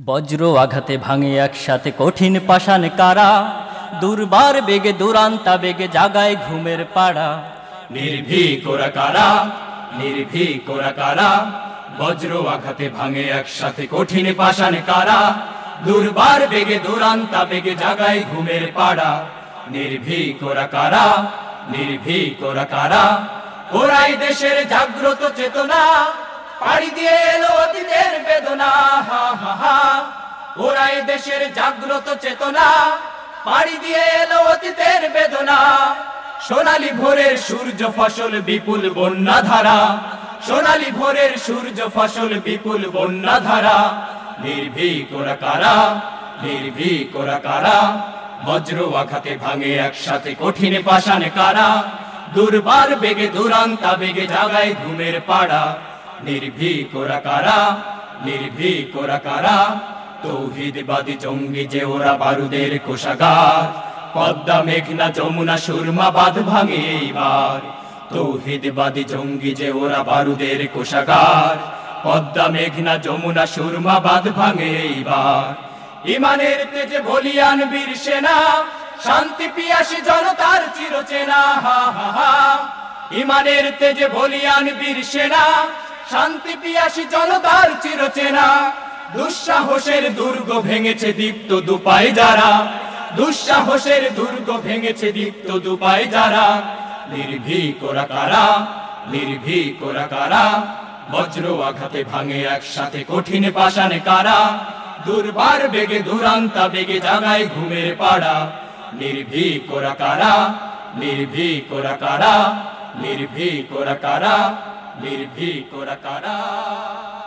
বজ্র আঘাতে ভাঙে একসাথে কঠিন পাষাণ কারা? দুর্বার বেগে দুরান্তা বেগে জাগায় ঘুমের পাড়া। নির্ভীক ওরা কারা? নির্ভীক ওরা কারা? বজ্র আঘাতে ভাঙে একসাথে কঠিন পাষাণ কারা? দুর্বার বেগে দুরান্তা বেগে জাগায় ঘুমের পাড়া। নির্ভীক ওরা কারা? নির্ভীক ওরা কারা? ওরাই দেশের জাগ্রত চেতনা। পাড়ি দিয়ে এলো অতীতের ওরাই দেশের জাগ্রত চেতনা, পাড়ি দিয়ে এলো অতীতের বেদনা। সোনালি ভোরের সূর্য ফসল বিপুল বন্যা ধারা সোনালি ভোরের সূর্য ফসল বিপুল বন্যা ধারা কারা? নির্ভীক কারা? বজ্র আঘাতে ভাঙে একসাথে কঠিন পাষাণ কারা? দুর্বার বেগে দুরান্তা বেগে জাগায় ঘুমের পাড়া। নির্ভীক ওরা কারা? নির্ভীক ওরা কারা? তৌহিদবাদী জঙ্গি যে ওরা বারুদের কোষাগার। পদ্মা, মেঘনা, যমুনা, সুরমা, বাঁধ ভাঙে এইবার। তৌহিদবাদী জঙ্গি যে ওরা বারুদের কোষাগার। পদ্মা, মেঘনা, যমুনা, সুরমা, বাঁধ ভাঙে এইবার। ইমানের তেজে বলিয়ান বীর সেনা, শান্তি পিয়াসী জনতার চিরচেনা, হা হা হা। ইমানের তেজে বলিয়ান বীর সেনা, শান্তি পিয়াসী জনতার চিরচেনা। দুঃসাহসের দুর্গ ভেঙেছে দীপ্ত দুপায় যারা। দুঃসাহসের দুর্গ ভেঙেছে দীপ্ত দুপায় যারা। নির্ভীক ওরা কারা? নির্ভীক ওরা কারা? বজ্র আঘাতে ভাঙে একসাথে কঠিন পাষাণে কারা? দুর্বার বেগে দুরান্তা বেগে জাগায় ঘুমের পাড়া। নির্ভীক ওরা কারা? নির্ভীক ওরা কারা? নির্ভীক ওরা কারা? নির্ভীক ওরা কারা?